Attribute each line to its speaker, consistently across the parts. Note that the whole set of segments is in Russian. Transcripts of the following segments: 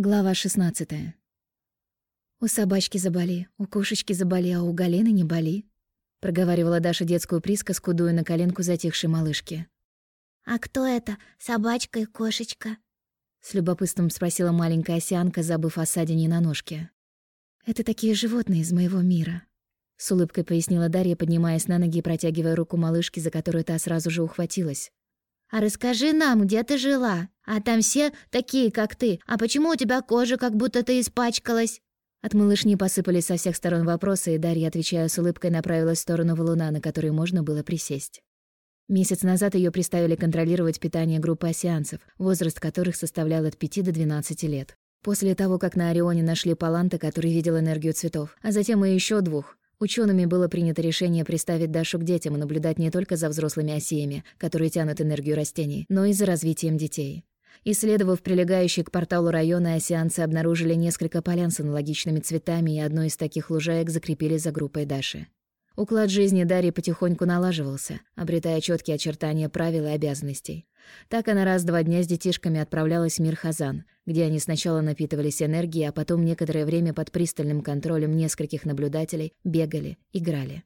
Speaker 1: Глава 16. «У собачки заболи, у кошечки заболи, а у Галины не боли», — проговаривала Даша детскую присказку, дуя на коленку затихшей малышки.
Speaker 2: «А кто это, собачка и кошечка?»
Speaker 1: — с любопытством спросила маленькая осянка, забыв о ссадине на ножке. «Это такие животные из моего мира», — с улыбкой пояснила Дарья, поднимаясь на ноги и протягивая руку малышки, за которую та сразу же ухватилась.
Speaker 2: «А расскажи нам, где ты жила? А там все такие, как ты. А почему у тебя кожа, как будто ты испачкалась?»
Speaker 1: От малышни посыпались со всех сторон вопросы, и Дарья, отвечая с улыбкой, направилась в сторону валуна, на который можно было присесть. Месяц назад ее приставили контролировать питание группы осеанцев, возраст которых составлял от 5 до 12 лет. После того, как на Орионе нашли Паланта, который видел энергию цветов, а затем и еще двух, Учеными было принято решение приставить Дашу к детям и наблюдать не только за взрослыми осеями, которые тянут энергию растений, но и за развитием детей. Исследовав прилегающий к порталу района, осеанцы обнаружили несколько полян с аналогичными цветами, и одну из таких лужаек закрепили за группой Даши. Уклад жизни Дарьи потихоньку налаживался, обретая четкие очертания правил и обязанностей. Так она раз-два дня с детишками отправлялась в мир Хазан, где они сначала напитывались энергией, а потом некоторое время под пристальным контролем нескольких наблюдателей бегали, играли.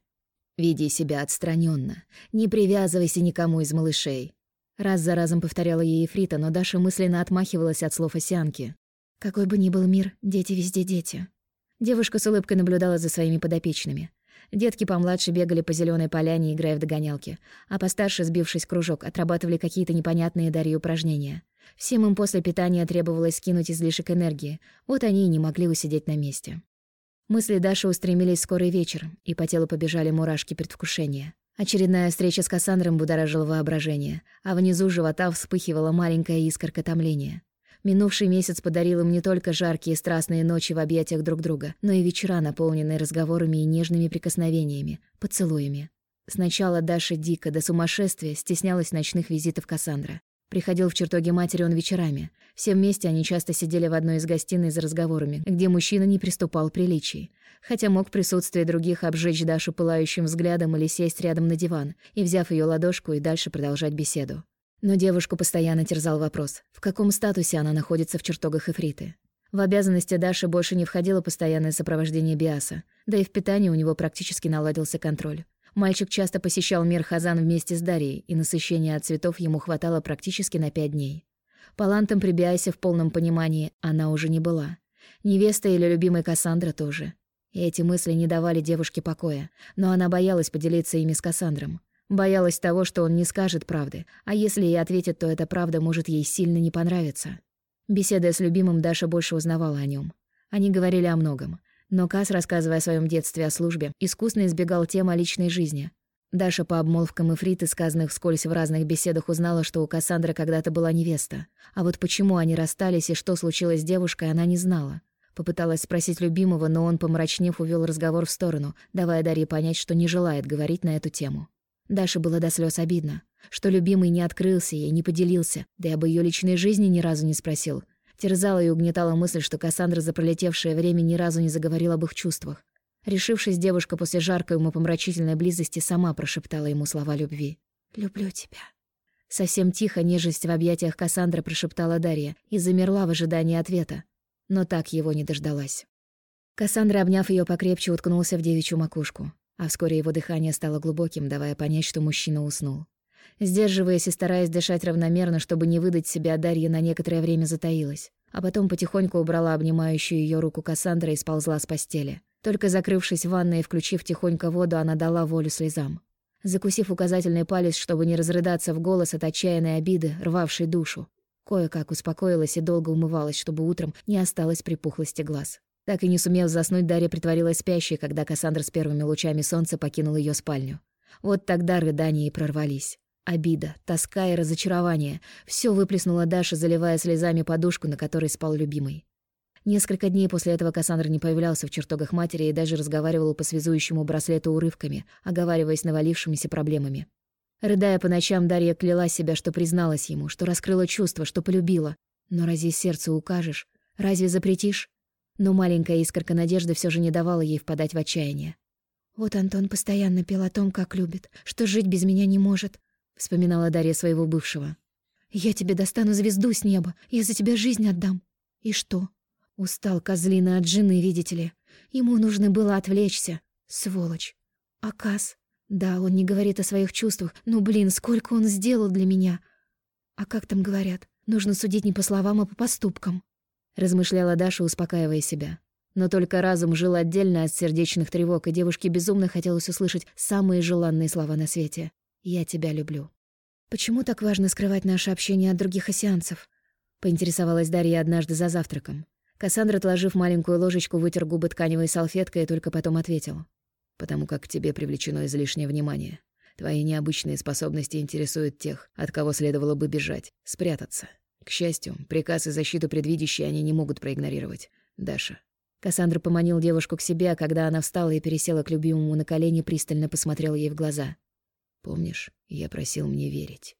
Speaker 1: «Веди себя отстраненно, не привязывайся никому из малышей», Раз за разом повторяла ей Ефрита, но Даша мысленно отмахивалась от слов осянки. «Какой бы ни был мир, дети везде дети». Девушка с улыбкой наблюдала за своими подопечными. Детки помладше бегали по зеленой поляне, играя в догонялки, а постарше, сбившись в кружок, отрабатывали какие-то непонятные Дарье упражнения. Всем им после питания требовалось скинуть излишек энергии, вот они и не могли усидеть на месте. Мысли Даши устремились в скорый вечер, и по телу побежали мурашки предвкушения. Очередная встреча с Кассандром будоражила воображение, а внизу живота вспыхивала маленькая искорка томления. Минувший месяц подарил им не только жаркие страстные ночи в объятиях друг друга, но и вечера, наполненные разговорами и нежными прикосновениями, поцелуями. Сначала Даша дико до сумасшествия стеснялась ночных визитов Кассандра. Приходил в чертоге матери он вечерами. Все вместе они часто сидели в одной из гостиной за разговорами, где мужчина не приступал приличий. Хотя мог в присутствии других обжечь Дашу пылающим взглядом или сесть рядом на диван и, взяв ее ладошку, и дальше продолжать беседу. Но девушку постоянно терзал вопрос, в каком статусе она находится в чертогах Эфриты. В обязанности Даши больше не входило постоянное сопровождение Биаса, да и в питании у него практически наладился контроль. Мальчик часто посещал мир Хазан вместе с Дарьей, и насыщения от цветов ему хватало практически на пять дней. Палантом при Биасе в полном понимании она уже не была. Невеста или любимая Кассандра тоже. И эти мысли не давали девушке покоя, но она боялась поделиться ими с Кассандром. Боялась того, что он не скажет правды, а если и ответит, то эта правда может ей сильно не понравиться. Беседуя с любимым, Даша больше узнавала о нем. Они говорили о многом. Но Кас, рассказывая о своем детстве о службе, искусно избегал тем о личной жизни. Даша по обмолвкам Ифриты, сказанных вскользь в разных беседах, узнала, что у Кассандры когда-то была невеста. А вот почему они расстались и что случилось с девушкой, она не знала. Попыталась спросить любимого, но он, помрачнев, увел разговор в сторону, давая Дарье понять, что не желает говорить на эту тему. Даше было до слез обидно, что любимый не открылся ей, не поделился, да и об ее личной жизни ни разу не спросил. Терзала и угнетала мысль, что Кассандра за пролетевшее время ни разу не заговорила об их чувствах. Решившись, девушка после жаркой умопомрачительной близости сама прошептала ему слова любви. «Люблю тебя». Совсем тихо нежесть в объятиях Кассандры прошептала Дарья и замерла в ожидании ответа, но так его не дождалась. Кассандра, обняв ее покрепче, уткнулся в девичью макушку а вскоре его дыхание стало глубоким, давая понять, что мужчина уснул. Сдерживаясь и стараясь дышать равномерно, чтобы не выдать себя, Дарья на некоторое время затаилась, а потом потихоньку убрала обнимающую ее руку Кассандра и сползла с постели. Только закрывшись в ванной и включив тихонько воду, она дала волю слезам. Закусив указательный палец, чтобы не разрыдаться в голос от отчаянной обиды, рвавшей душу, кое-как успокоилась и долго умывалась, чтобы утром не осталось припухлости глаз. Так и не сумев заснуть, Дарья притворилась спящей, когда Кассандра с первыми лучами солнца покинул ее спальню. Вот тогда рыдания и прорвались. Обида, тоска и разочарование — все выплеснула Даша, заливая слезами подушку, на которой спал любимый. Несколько дней после этого Кассандра не появлялся в чертогах матери и даже разговаривал по связующему браслету урывками, оговариваясь навалившимися проблемами. Рыдая по ночам, Дарья кляла себя, что призналась ему, что раскрыла чувства, что полюбила. Но разве сердцу укажешь? Разве запретишь? Но маленькая искорка надежды все же не давала ей впадать в отчаяние. «Вот Антон постоянно пел о том, как любит, что жить без меня не может», — вспоминала Дарья своего бывшего. «Я тебе достану звезду с неба, я за тебя жизнь отдам». И что? Устал козлина от жены, видите ли. Ему нужно было отвлечься. Сволочь. А Кас? Да, он не говорит о своих чувствах, но, блин, сколько он сделал для меня. А как там говорят? Нужно судить не по словам, а по поступкам. Размышляла Даша, успокаивая себя. Но только разум жил отдельно от сердечных тревог, и девушке безумно хотелось услышать самые желанные слова на свете. «Я тебя люблю». «Почему так важно скрывать наше общение от других осеанцев?» — поинтересовалась Дарья однажды за завтраком. Кассандра, отложив маленькую ложечку, вытер губы тканевой салфеткой и только потом ответил. «Потому как к тебе привлечено излишнее внимание. Твои необычные способности интересуют тех, от кого следовало бы бежать, спрятаться. К счастью, приказ и защиту предвидящие они не могут проигнорировать. Даша». Кассандра поманил девушку к себе, а когда она встала и пересела к любимому на колени, пристально посмотрел ей в глаза. «Помнишь, я просил мне верить?»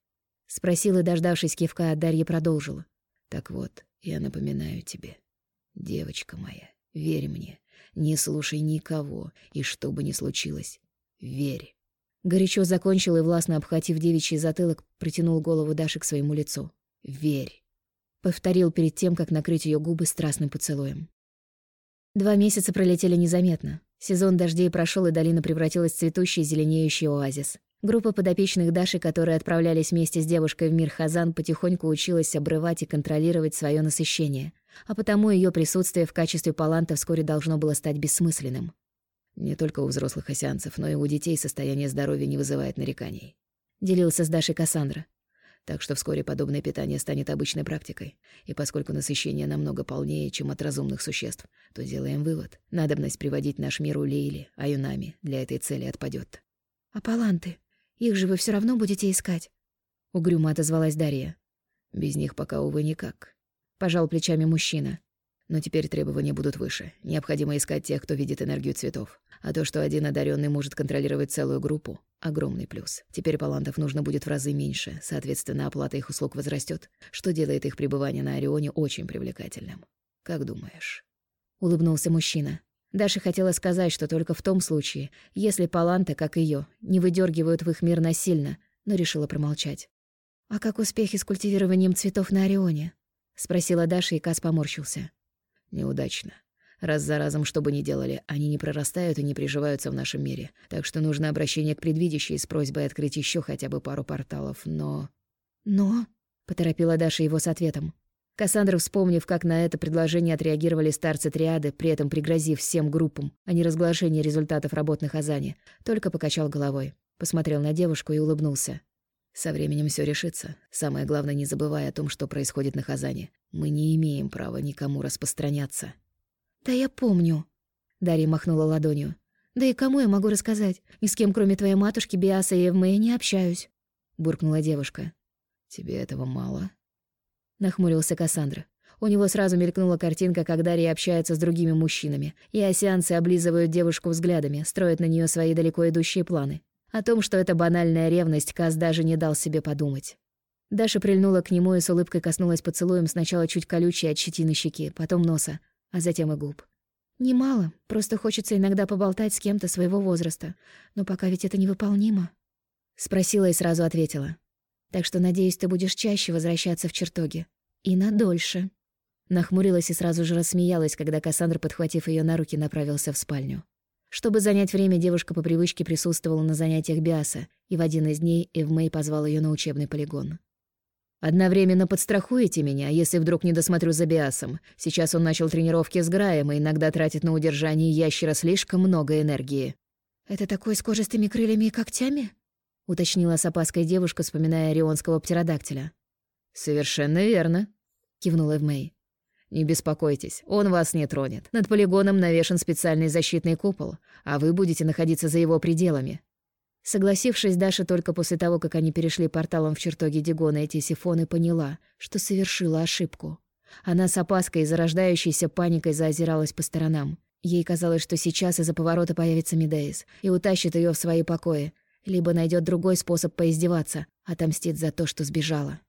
Speaker 1: Спросил и, дождавшись кивка, Дарья продолжила. «Так вот, я напоминаю тебе. Девочка моя, верь мне, не слушай никого, и что бы ни случилось, верь. Горячо закончил и, властно обхватив девичий затылок, притянул голову Даши к своему лицу. «Верь!» Повторил перед тем, как накрыть ее губы страстным поцелуем. Два месяца пролетели незаметно. Сезон дождей прошел, и долина превратилась в цветущий зеленеющий оазис. Группа подопечных Даши, которые отправлялись вместе с девушкой в мир Хазан, потихоньку училась обрывать и контролировать свое насыщение а потому ее присутствие в качестве паланта вскоре должно было стать бессмысленным. Не только у взрослых осянцев, но и у детей состояние здоровья не вызывает нареканий. Делился с Дашей Кассандра. Так что вскоре подобное питание станет обычной практикой. И поскольку насыщение намного полнее, чем от разумных существ, то делаем вывод. Надобность приводить наш мир у Лейли, а Юнами для этой цели отпадет. «А паланты? Их же вы все равно будете искать?» Угрюмо отозвалась Дарья. «Без них пока, увы, никак пожал плечами мужчина. Но теперь требования будут выше. Необходимо искать тех, кто видит энергию цветов. А то, что один одаренный может контролировать целую группу — огромный плюс. Теперь палантов нужно будет в разы меньше, соответственно, оплата их услуг возрастет, что делает их пребывание на Орионе очень привлекательным. Как думаешь?» Улыбнулся мужчина. Даша хотела сказать, что только в том случае, если паланты, как ее, не выдергивают в их мир насильно, но решила промолчать. «А как успехи с культивированием цветов на Орионе?» — спросила Даша, и Кас поморщился. «Неудачно. Раз за разом, что бы ни делали, они не прорастают и не приживаются в нашем мире. Так что нужно обращение к предвидящей с просьбой открыть еще хотя бы пару порталов, но...» «Но...» — поторопила Даша его с ответом. Кассандра, вспомнив, как на это предложение отреагировали старцы триады, при этом пригрозив всем группам о неразглашении результатов работ на Хазане, только покачал головой, посмотрел на девушку и улыбнулся. Со временем все решится. Самое главное, не забывай о том, что происходит на Хазане. Мы не имеем права никому распространяться. Да я помню. Дарья махнула ладонью. Да и кому я могу рассказать? Ни с кем, кроме твоей матушки Биаса и Эвмея, не общаюсь. Буркнула девушка. Тебе этого мало? Нахмурился Кассандра. У него сразу мелькнула картинка, как Дарья общается с другими мужчинами, и осянцы облизывают девушку взглядами, строят на нее свои далеко идущие планы. О том, что это банальная ревность, Каз даже не дал себе подумать. Даша прильнула к нему и с улыбкой коснулась поцелуем сначала чуть колючей от щетины щеки, потом носа, а затем и губ. «Немало, просто хочется иногда поболтать с кем-то своего возраста. Но пока ведь это невыполнимо». Спросила и сразу ответила. «Так что, надеюсь, ты будешь чаще возвращаться в чертоги. И надольше». Нахмурилась и сразу же рассмеялась, когда Кассандра, подхватив ее на руки, направился в спальню. Чтобы занять время, девушка по привычке присутствовала на занятиях Биаса, и в один из дней Эвмей позвал ее на учебный полигон. «Одновременно подстрахуете меня, если вдруг не досмотрю за Биасом. Сейчас он начал тренировки с Граем и иногда тратит на удержание ящера слишком много энергии». «Это такой с кожистыми крыльями и когтями?» — уточнила с опаской девушка, вспоминая орионского птеродактиля. «Совершенно верно», — кивнула Эвмей. «Не беспокойтесь, он вас не тронет. Над полигоном навешан специальный защитный купол, а вы будете находиться за его пределами». Согласившись, Даша только после того, как они перешли порталом в чертоге Дигона и Тисифоны, поняла, что совершила ошибку. Она с опаской и зарождающейся паникой заозиралась по сторонам. Ей казалось, что сейчас из-за поворота появится Медеис и утащит ее в свои покои, либо найдет другой способ поиздеваться, отомстит за то, что сбежала.